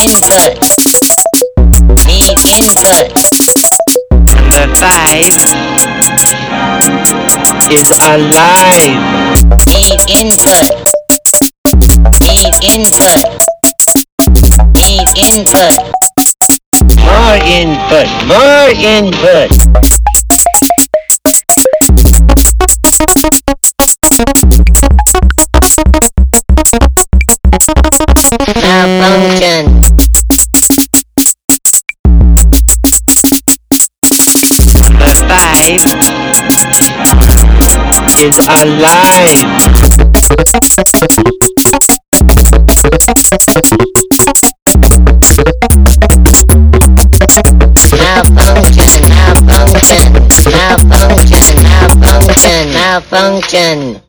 input. Need input. Number five is alive. Need input. Need input. Need input. More input, more input. Malfunction. Five is alive. Malfunction. Malfunction. Malfunction. Malfunction. Malfunction.